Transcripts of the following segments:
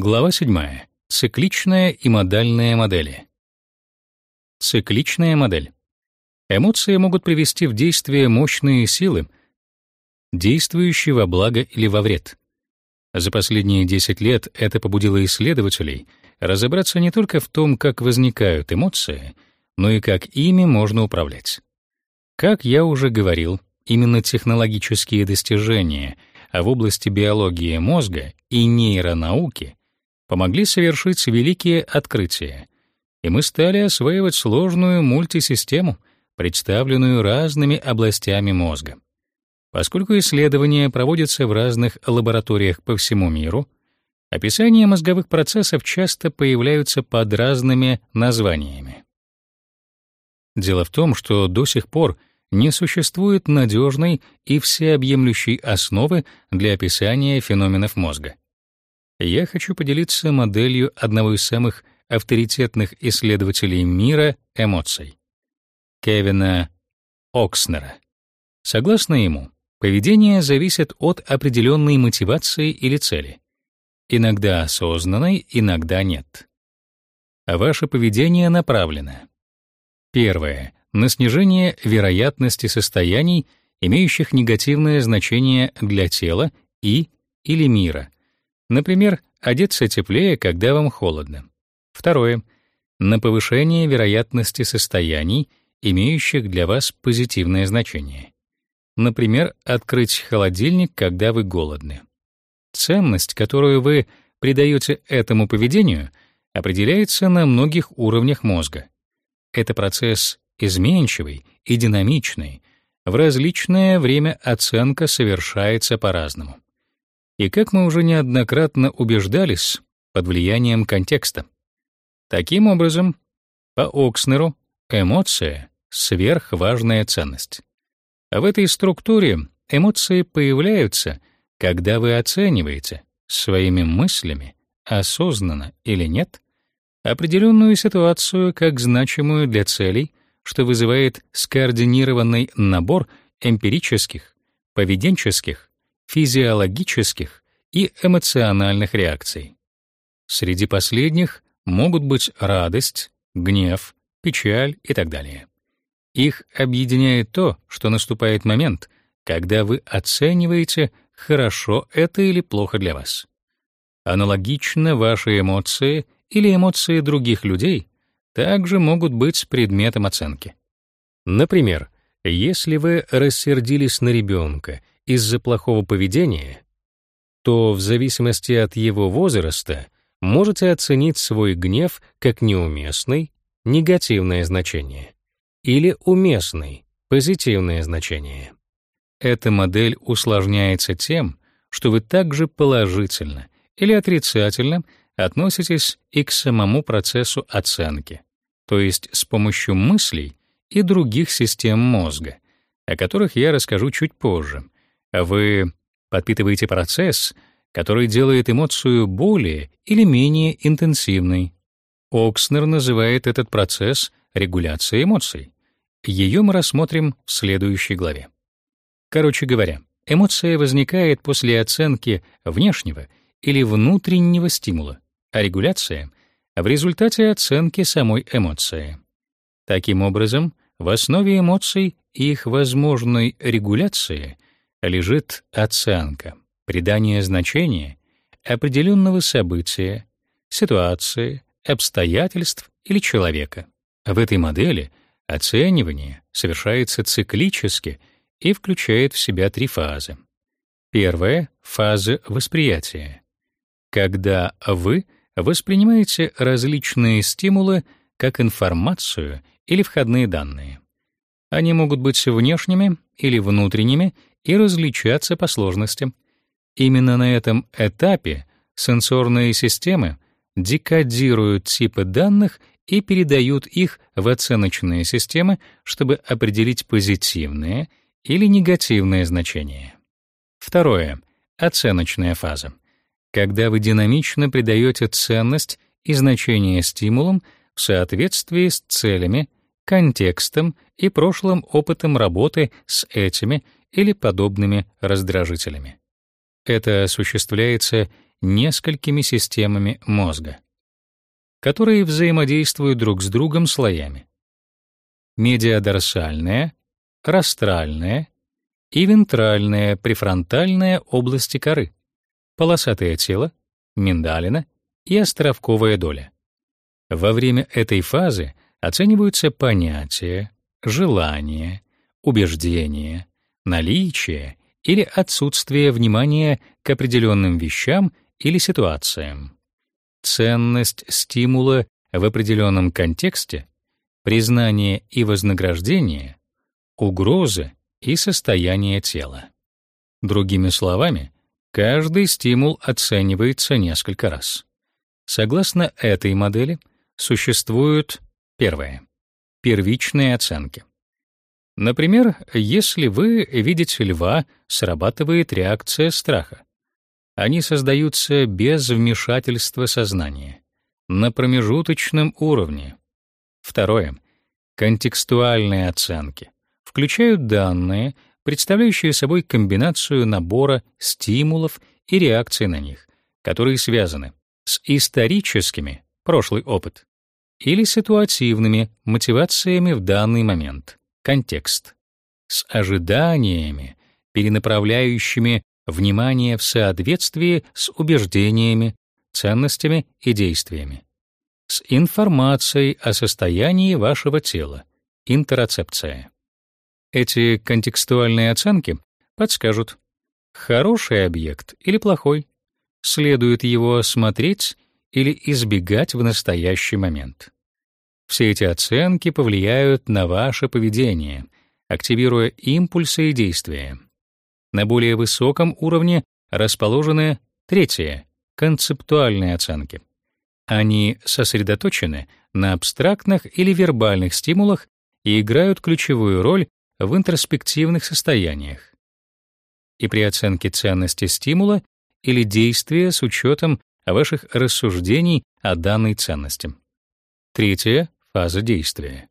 Глава 7. Цикличная и модальная модели. Цикличная модель. Эмоции могут привести в действие мощные силы, действующие во благо или во вред. За последние 10 лет это побудило исследователей разобраться не только в том, как возникают эмоции, но и как ими можно управлять. Как я уже говорил, именно технологические достижения в области биологии мозга и нейронауки помогли совершить великие открытия, и мы стали осваивать сложную мультисистему, представленную разными областями мозга. Поскольку исследования проводятся в разных лабораториях по всему миру, описания мозговых процессов часто появляются под разными названиями. Дело в том, что до сих пор не существует надежной и всеобъемлющей основы для описания феноменов мозга я хочу поделиться моделью одного из самых авторитетных исследователей мира эмоций Кевина Окснера. Согласно ему, поведение зависит от определенной мотивации или цели, иногда осознанной, иногда нет. А ваше поведение направлено первое на снижение вероятности состояний, имеющих негативное значение для тела и или мира Например, одеться теплее, когда вам холодно. Второе на повышение вероятности состояний, имеющих для вас позитивное значение. Например, открыть холодильник, когда вы голодны. Ценность, которую вы придаете этому поведению, определяется на многих уровнях мозга. Это процесс изменчивый и динамичный. В различное время оценка совершается по-разному и, как мы уже неоднократно убеждались, под влиянием контекста. Таким образом, по Окснеру эмоция — сверхважная ценность. А в этой структуре эмоции появляются, когда вы оцениваете своими мыслями, осознанно или нет, определенную ситуацию как значимую для целей, что вызывает скоординированный набор эмпирических, поведенческих, физиологических и эмоциональных реакций. Среди последних могут быть радость, гнев, печаль и так далее. Их объединяет то, что наступает момент, когда вы оцениваете, хорошо это или плохо для вас. Аналогично ваши эмоции или эмоции других людей также могут быть предметом оценки. Например, если вы рассердились на ребенка из-за плохого поведения, то в зависимости от его возраста можете оценить свой гнев как неуместный, негативное значение, или уместный, позитивное значение. Эта модель усложняется тем, что вы также положительно или отрицательно относитесь и к самому процессу оценки, то есть с помощью мыслей и других систем мозга, о которых я расскажу чуть позже, вы подпитываете процесс, который делает эмоцию более или менее интенсивной. Окснер называет этот процесс регуляцией эмоций. Ее мы рассмотрим в следующей главе. Короче говоря, эмоция возникает после оценки внешнего или внутреннего стимула, а регуляция — в результате оценки самой эмоции. Таким образом, в основе эмоций и их возможной регуляции — лежит оценка, придание значения определенного события, ситуации, обстоятельств или человека. В этой модели оценивание совершается циклически и включает в себя три фазы. Первая — фаза восприятия, когда вы воспринимаете различные стимулы как информацию или входные данные. Они могут быть внешними или внутренними и различаться по сложности. Именно на этом этапе сенсорные системы декодируют типы данных и передают их в оценочные системы, чтобы определить позитивные или негативные значения. Второе оценочная фаза. Когда вы динамично придаете ценность и значение стимулам в соответствии с целями, контекстом и прошлым опытом работы с этими или подобными раздражителями. Это осуществляется несколькими системами мозга, которые взаимодействуют друг с другом слоями. Медиадорсальная, растральная и вентральная префронтальная области коры, полосатое тело, миндалина и островковая доля. Во время этой фазы оцениваются понятия, желания, убеждения, наличие или отсутствие внимания к определенным вещам или ситуациям, ценность стимула в определенном контексте, признание и вознаграждение, угрозы и состояние тела. Другими словами, каждый стимул оценивается несколько раз. Согласно этой модели, существуют первое первичные оценки. Например, если вы видите льва, срабатывает реакция страха. Они создаются без вмешательства сознания, на промежуточном уровне. Второе. Контекстуальные оценки включают данные, представляющие собой комбинацию набора стимулов и реакций на них, которые связаны с историческими прошлый опыт или ситуативными мотивациями в данный момент контекст с ожиданиями, перенаправляющими внимание в соответствии с убеждениями, ценностями и действиями, с информацией о состоянии вашего тела, интероцепция. Эти контекстуальные оценки подскажут, хороший объект или плохой, следует его смотреть или избегать в настоящий момент. Все эти оценки повлияют на ваше поведение, активируя импульсы и действия. На более высоком уровне расположены третье концептуальные оценки. Они сосредоточены на абстрактных или вербальных стимулах и играют ключевую роль в интроспективных состояниях. И при оценке ценности стимула или действия с учетом ваших рассуждений о данной ценности. Третье фаза действия.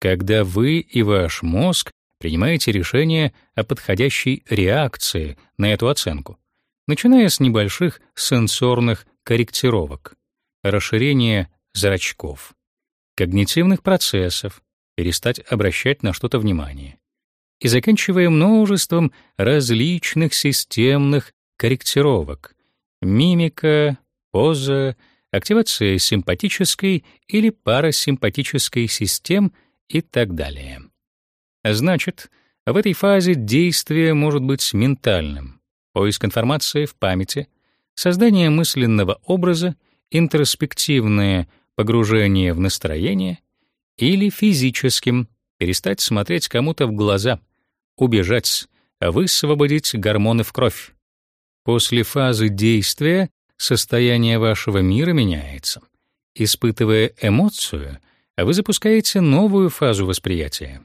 Когда вы и ваш мозг принимаете решение о подходящей реакции на эту оценку, начиная с небольших сенсорных корректировок, расширения зрачков, когнитивных процессов, перестать обращать на что-то внимание, и заканчивая множеством различных системных корректировок, мимика, поза, активация симпатической или парасимпатической систем и так далее. Значит, в этой фазе действие может быть ментальным, поиск информации в памяти, создание мысленного образа, интроспективное погружение в настроение или физическим, перестать смотреть кому-то в глаза, убежать, высвободить гормоны в кровь. После фазы действия состояние вашего мира меняется. Испытывая эмоцию, вы запускаете новую фазу восприятия.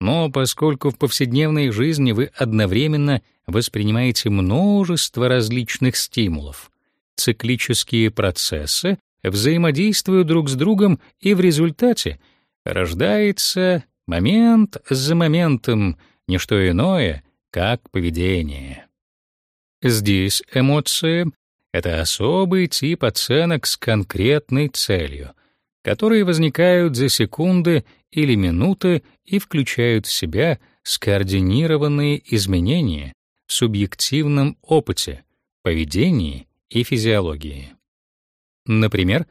Но поскольку в повседневной жизни вы одновременно воспринимаете множество различных стимулов, циклические процессы взаимодействуют друг с другом, и в результате рождается момент за моментом, не что иное, как поведение. Здесь эмоция это особый тип оценок с конкретной целью, которые возникают за секунды или минуты и включают в себя скоординированные изменения в субъективном опыте, поведении и физиологии. Например,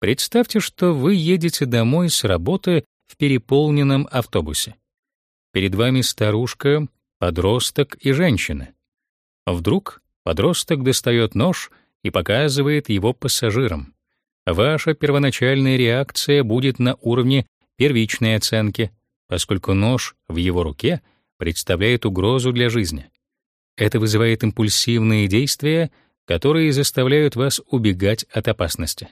представьте, что вы едете домой с работы в переполненном автобусе. Перед вами старушка, подросток и женщина. Вдруг подросток достает нож и показывает его пассажирам. Ваша первоначальная реакция будет на уровне первичной оценки, поскольку нож в его руке представляет угрозу для жизни. Это вызывает импульсивные действия, которые заставляют вас убегать от опасности.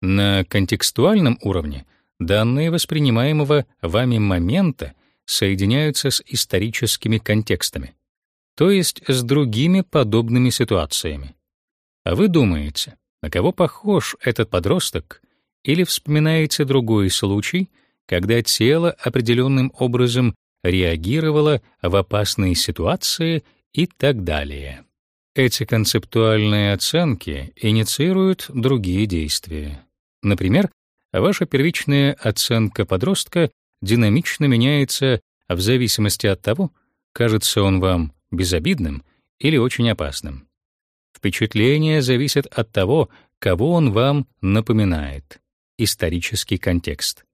На контекстуальном уровне данные воспринимаемого вами момента соединяются с историческими контекстами, то есть с другими подобными ситуациями. А вы думаете, на кого похож этот подросток, или вспоминаете другой случай, когда тело определенным образом реагировало в опасной ситуации и так далее. Эти концептуальные оценки инициируют другие действия. Например, ваша первичная оценка подростка динамично меняется в зависимости от того, кажется он вам безобидным или очень опасным. Впечатление зависит от того, кого он вам напоминает. Исторический контекст.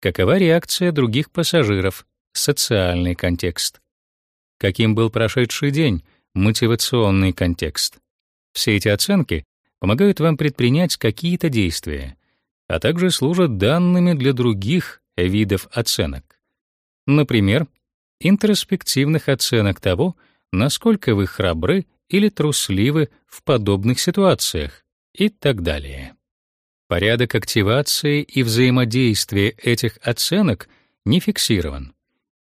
Какова реакция других пассажиров? Социальный контекст. Каким был прошедший день? Мотивационный контекст. Все эти оценки помогают вам предпринять какие-то действия, а также служат данными для других видов оценок. Например, интроспективных оценок того, насколько вы храбры или трусливы в подобных ситуациях и так далее. Порядок активации и взаимодействия этих оценок не фиксирован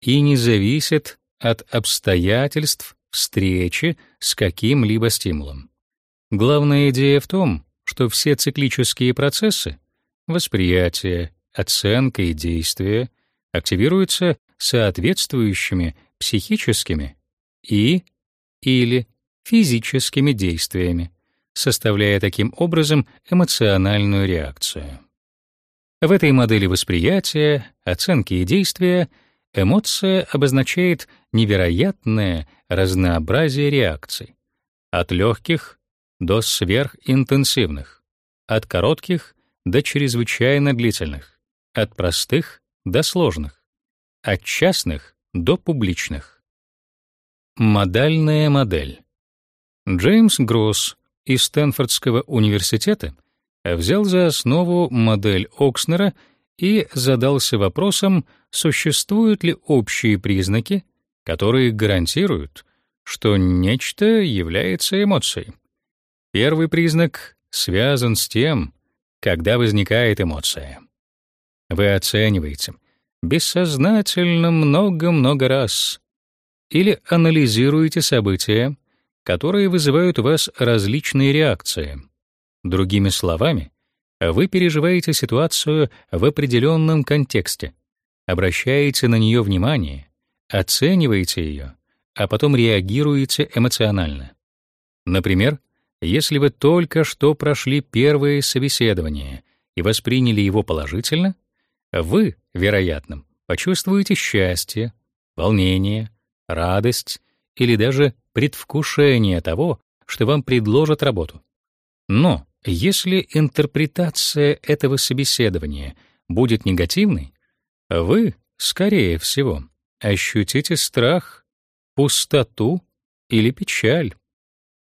и не зависит от обстоятельств встречи с каким-либо стимулом. Главная идея в том, что все циклические процессы — восприятие, оценка и действие — активируются соответствующими психическими и или физическими действиями, составляя таким образом эмоциональную реакцию. В этой модели восприятия, оценки и действия эмоция обозначает невероятное разнообразие реакций, от легких до сверхинтенсивных, от коротких до чрезвычайно длительных, от простых до сложных, от частных до публичных. Модальная модель. Джеймс Гросс из Стэнфордского университета взял за основу модель Окснера и задался вопросом, существуют ли общие признаки, которые гарантируют, что нечто является эмоцией. Первый признак связан с тем, когда возникает эмоция. Вы оцениваете бессознательно много-много раз или анализируете события, которые вызывают у вас различные реакции. Другими словами, вы переживаете ситуацию в определенном контексте, обращаете на нее внимание, оцениваете ее, а потом реагируете эмоционально. Например, если вы только что прошли первое собеседование и восприняли его положительно, вы, вероятно, почувствуете счастье, волнение, радость или даже предвкушение того, что вам предложат работу. Но если интерпретация этого собеседования будет негативной, вы, скорее всего, ощутите страх, пустоту или печаль.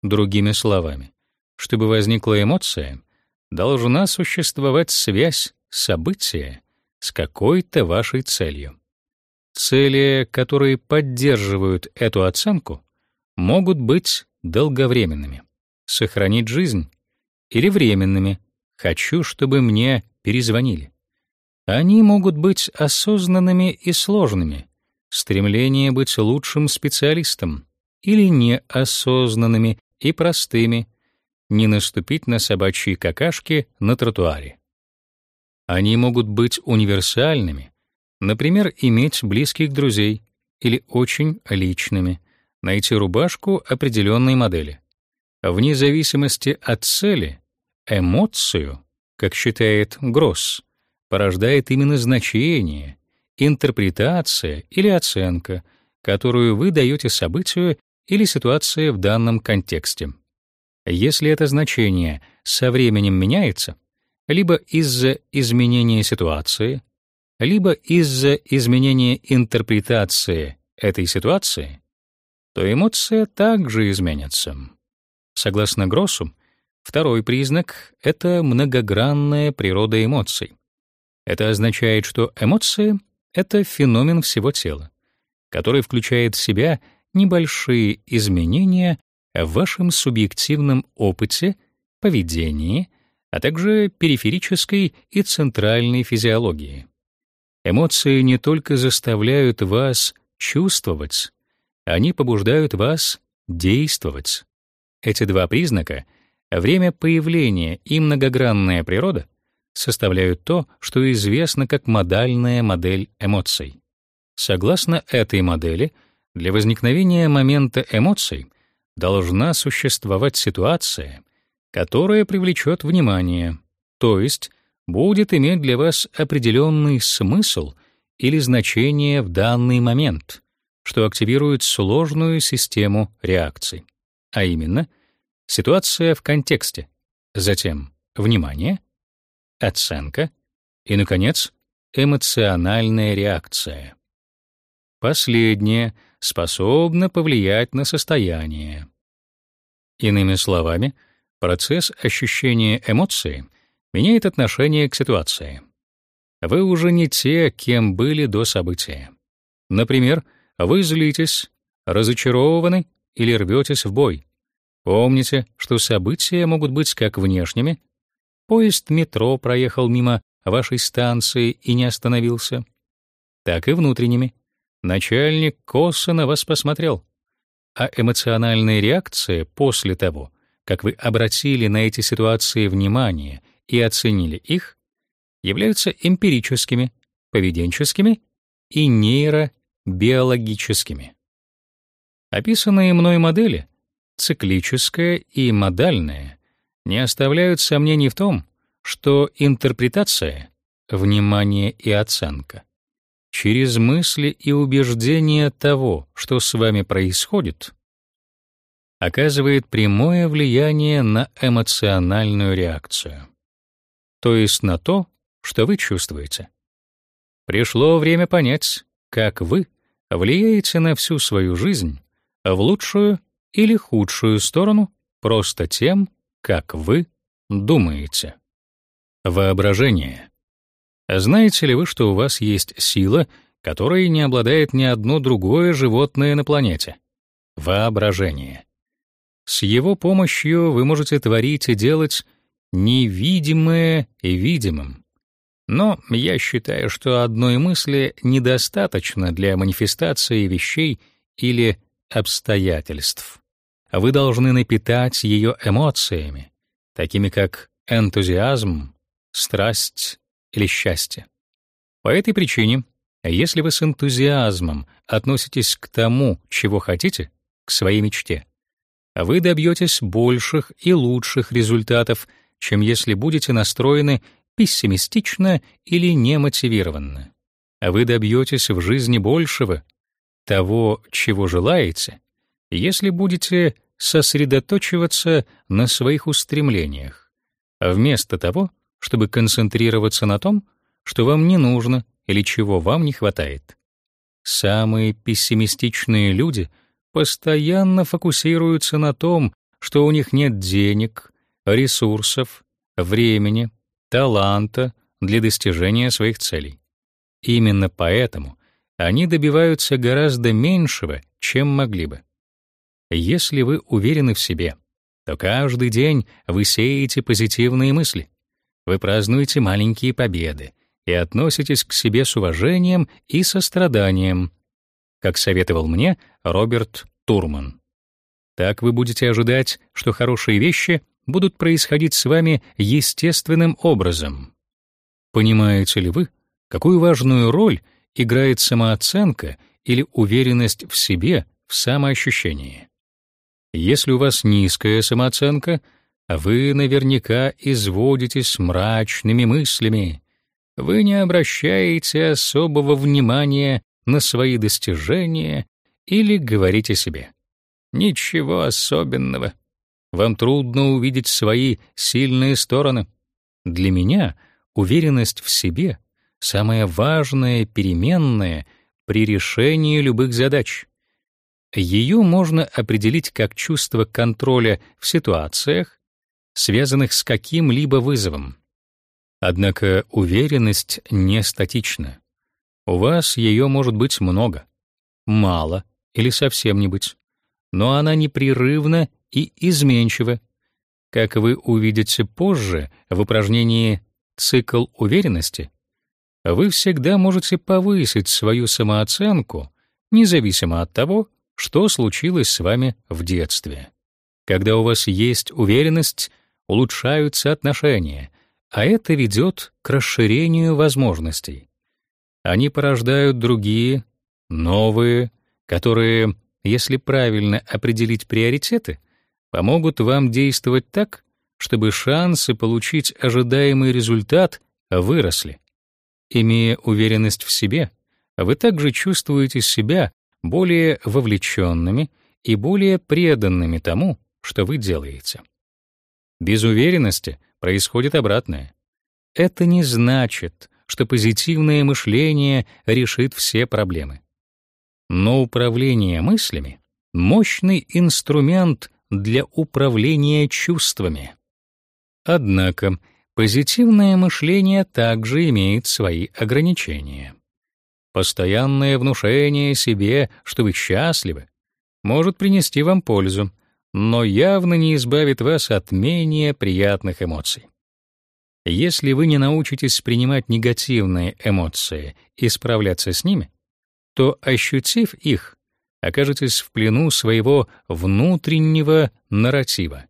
Другими словами, чтобы возникла эмоция, должна существовать связь события с какой-то вашей целью. Цели, которые поддерживают эту оценку, могут быть долговременными — сохранить жизнь, или временными — хочу, чтобы мне перезвонили. Они могут быть осознанными и сложными — стремление быть лучшим специалистом, или неосознанными и простыми — не наступить на собачьи какашки на тротуаре. Они могут быть универсальными, например, иметь близких друзей, или очень личными, найти рубашку определенной модели. Вне зависимости от цели, эмоцию, как считает Гросс, порождает именно значение, интерпретация или оценка, которую вы даете событию или ситуации в данном контексте. Если это значение со временем меняется, либо из-за изменения ситуации, либо из-за изменения интерпретации этой ситуации, то эмоция также изменится. Согласно Гроссу, второй признак — это многогранная природа эмоций. Это означает, что эмоции — это феномен всего тела, который включает в себя небольшие изменения в вашем субъективном опыте, поведении, а также периферической и центральной физиологии. Эмоции не только заставляют вас чувствовать, они побуждают вас действовать. Эти два признака — время появления и многогранная природа — составляют то, что известно как модальная модель эмоций. Согласно этой модели, для возникновения момента эмоций должна существовать ситуация, которая привлечет внимание, то есть будет иметь для вас определенный смысл или значение в данный момент, что активирует сложную систему реакций, а именно ситуация в контексте, затем внимание, оценка и, наконец, эмоциональная реакция. Последнее способно повлиять на состояние. Иными словами, процесс ощущения эмоции меняет отношение к ситуации. Вы уже не те, кем были до события. Например, вы злитесь, разочарованы или рветесь в бой. Помните, что события могут быть как внешними, поезд метро проехал мимо вашей станции и не остановился, так и внутренними. Начальник косо на вас посмотрел. А эмоциональные реакции после того, как вы обратили на эти ситуации внимание и оценили их, являются эмпирическими, поведенческими и нейробиологическими. Описанные мной модели, циклическая и модальная, не оставляют сомнений в том, что интерпретация, внимание и оценка через мысли и убеждения того, что с вами происходит, оказывает прямое влияние на эмоциональную реакцию, то есть на то, что вы чувствуете. Пришло время понять, как вы влияете на всю свою жизнь в лучшую или худшую сторону просто тем, как вы думаете. Воображение. Знаете ли вы, что у вас есть сила, которой не обладает ни одно другое животное на планете? Воображение. С его помощью вы можете творить и делать невидимое и видимым. Но я считаю, что одной мысли недостаточно для манифестации вещей или обстоятельств. Вы должны напитать ее эмоциями, такими как энтузиазм, страсть или счастье. По этой причине, если вы с энтузиазмом относитесь к тому, чего хотите, к своей мечте, вы добьетесь больших и лучших результатов, чем если будете настроены пессимистично или немотивированно. Вы добьетесь в жизни большего, того, чего желаете, если будете сосредоточиваться на своих устремлениях, вместо того, чтобы концентрироваться на том, что вам не нужно или чего вам не хватает. Самые пессимистичные люди постоянно фокусируются на том, что у них нет денег, ресурсов, времени, таланта для достижения своих целей. Именно поэтому они добиваются гораздо меньшего, чем могли бы. Если вы уверены в себе, то каждый день вы сеете позитивные мысли. Вы празднуете маленькие победы и относитесь к себе с уважением и состраданием, как советовал мне Роберт Турман. Так вы будете ожидать, что хорошие вещи будут происходить с вами естественным образом. Понимаете ли вы, какую важную роль играет самооценка или уверенность в себе в самоощущении? Если у вас низкая самооценка — вы наверняка изводитесь мрачными мыслями. Вы не обращаете особого внимания на свои достижения или говорите себе: "Ничего особенного. Вам трудно увидеть свои сильные стороны". Для меня уверенность в себе самая важная переменная при решении любых задач. Ее можно определить как чувство контроля в ситуациях, связанных с каким-либо вызовом. Однако уверенность не статична. У вас ее может быть много, мало или совсем не быть, но она непрерывна и изменчива. Как вы увидите позже в упражнении «Цикл уверенности», вы всегда можете повысить свою самооценку, независимо от того, что случилось с вами в детстве. Когда у вас есть уверенность, улучшаются отношения, а это ведет к расширению возможностей. Они порождают другие, новые, которые если правильно определить приоритеты, помогут вам действовать так, чтобы шансы получить ожидаемый результат выросли. Имея уверенность в себе, вы также чувствуете себя более вовлеченными и более преданными тому, что вы делаете. Без уверенности происходит обратное. Это не значит, что позитивное мышление решит все проблемы. Но управление мыслями — мощный инструмент для управления чувствами. Однако позитивное мышление также имеет свои ограничения. Постоянное внушение себе, что вы счастливы, может принести вам пользу, но явно не избавит вас от менее приятных эмоций. Если вы не научитесь принимать негативные эмоции и справляться с ними, то, ощутив их, окажетесь в плену своего внутреннего нарратива.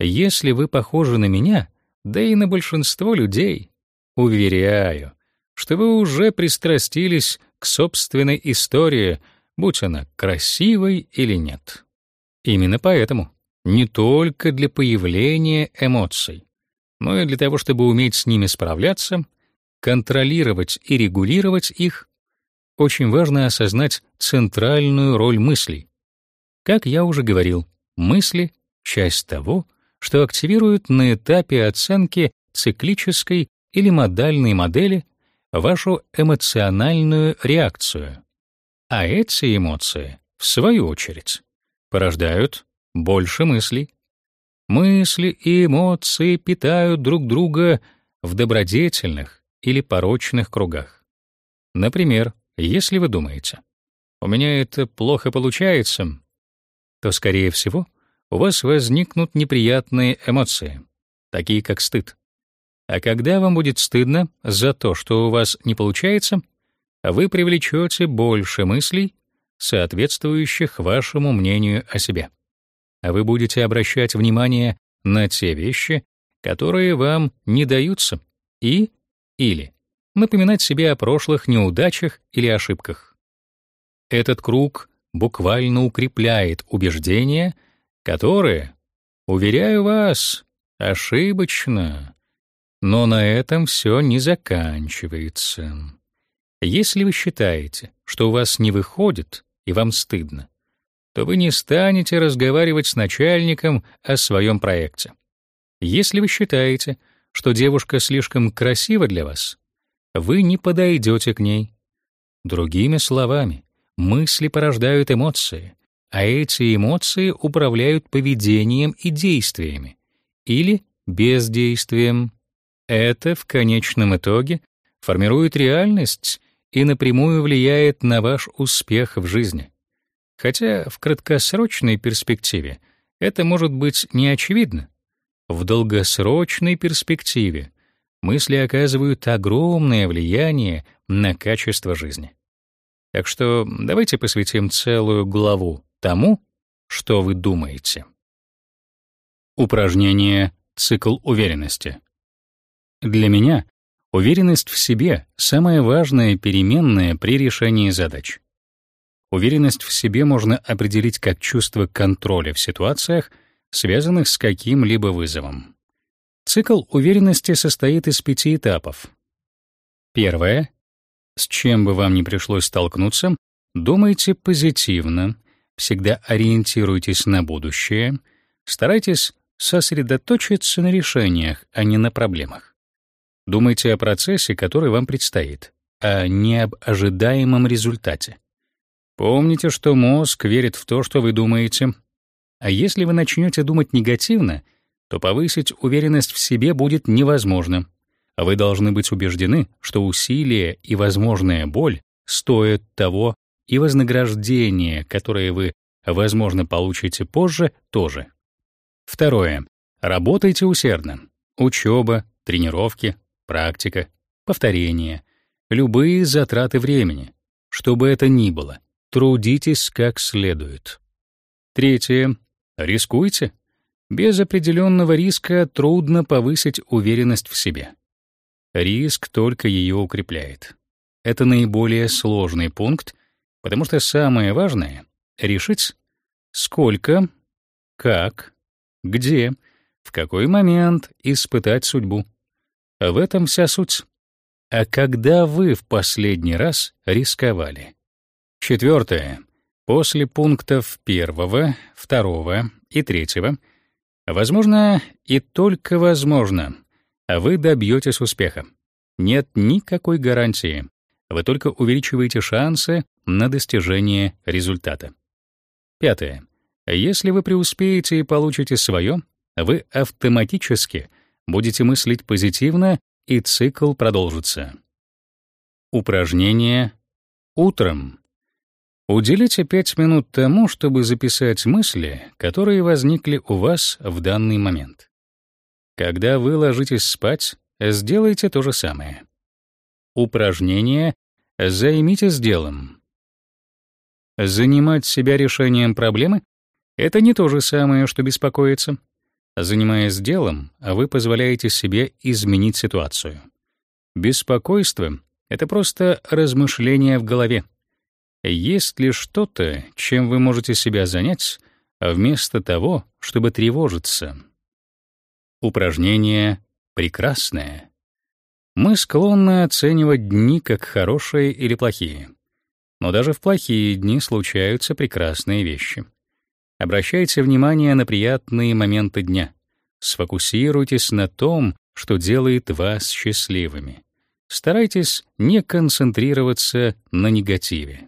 Если вы похожи на меня, да и на большинство людей, уверяю, что вы уже пристрастились к собственной истории, будь она красивой или нет. Именно поэтому не только для появления эмоций, но и для того, чтобы уметь с ними справляться, контролировать и регулировать их, очень важно осознать центральную роль мыслей. Как я уже говорил, мысли — часть того, что активирует на этапе оценки циклической или модальной модели вашу эмоциональную реакцию. А эти эмоции, в свою очередь, порождают больше мыслей. Мысли и эмоции питают друг друга в добродетельных или порочных кругах. Например, если вы думаете, «У меня это плохо получается», то, скорее всего, у вас возникнут неприятные эмоции, такие как стыд. А когда вам будет стыдно за то, что у вас не получается, вы привлечете больше мыслей, соответствующих вашему мнению о себе. А вы будете обращать внимание на те вещи, которые вам не даются, и или напоминать себе о прошлых неудачах или ошибках. Этот круг буквально укрепляет убеждения, которые, уверяю вас, ошибочно. Но на этом все не заканчивается. Если вы считаете, что у вас не выходит и вам стыдно, то вы не станете разговаривать с начальником о своем проекте. Если вы считаете, что девушка слишком красива для вас, вы не подойдете к ней. Другими словами, мысли порождают эмоции, а эти эмоции управляют поведением и действиями или бездействием. Это в конечном итоге формирует реальность и напрямую влияет на ваш успех в жизни. Хотя в краткосрочной перспективе это может быть не очевидно. В долгосрочной перспективе мысли оказывают огромное влияние на качество жизни. Так что давайте посвятим целую главу тому, что вы думаете. Упражнение «Цикл уверенности». Для меня уверенность в себе — самая важная переменная при решении задач. Уверенность в себе можно определить как чувство контроля в ситуациях, связанных с каким-либо вызовом. Цикл уверенности состоит из пяти этапов. Первое. С чем бы вам ни пришлось столкнуться, думайте позитивно, всегда ориентируйтесь на будущее, старайтесь сосредоточиться на решениях, а не на проблемах. Думайте о процессе, который вам предстоит, а не об ожидаемом результате. Помните, что мозг верит в то, что вы думаете. А если вы начнете думать негативно, то повысить уверенность в себе будет невозможно. Вы должны быть убеждены, что усилия и возможная боль стоят того, и вознаграждение, которое вы, возможно, получите позже, тоже. Второе. Работайте усердно. Учеба, тренировки, практика, повторение, любые затраты времени, что бы это ни было, трудитесь как следует. Третье. Рискуйте. Без определенного риска трудно повысить уверенность в себе. Риск только ее укрепляет. Это наиболее сложный пункт, потому что самое важное решить, сколько, как, где, в какой момент испытать судьбу. В этом вся суть. А когда вы в последний раз рисковали? Четвертое. После пунктов первого, второго и третьего, возможно, и только возможно, вы добьетесь успеха. Нет никакой гарантии. Вы только увеличиваете шансы на достижение результата. Пятое. Если вы преуспеете и получите свое, вы автоматически будете мыслить позитивно, и цикл продолжится. Упражнение утром. Уделите 5 минут тому, чтобы записать мысли, которые возникли у вас в данный момент. Когда вы ложитесь спать, сделайте то же самое. Упражнение «Займитесь делом». Занимать себя решением проблемы — это не то же самое, что беспокоиться. Занимаясь делом, вы позволяете себе изменить ситуацию. Беспокойство — это просто размышления в голове. Есть ли что-то, чем вы можете себя занять, вместо того, чтобы тревожиться? Упражнение прекрасное. Мы склонны оценивать дни как хорошие или плохие. Но даже в плохие дни случаются прекрасные вещи. Обращайте внимание на приятные моменты дня. Сфокусируйтесь на том, что делает вас счастливыми. Старайтесь не концентрироваться на негативе.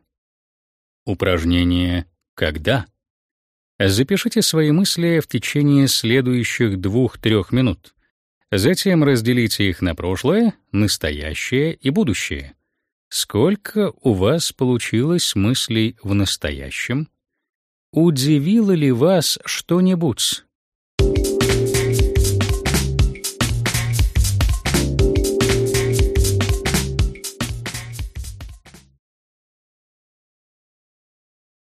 Упражнение «Когда?» Запишите свои мысли в течение следующих 2-3 минут. Затем разделите их на прошлое, настоящее и будущее. Сколько у вас получилось мыслей в настоящем? Удивило ли вас что-нибудь?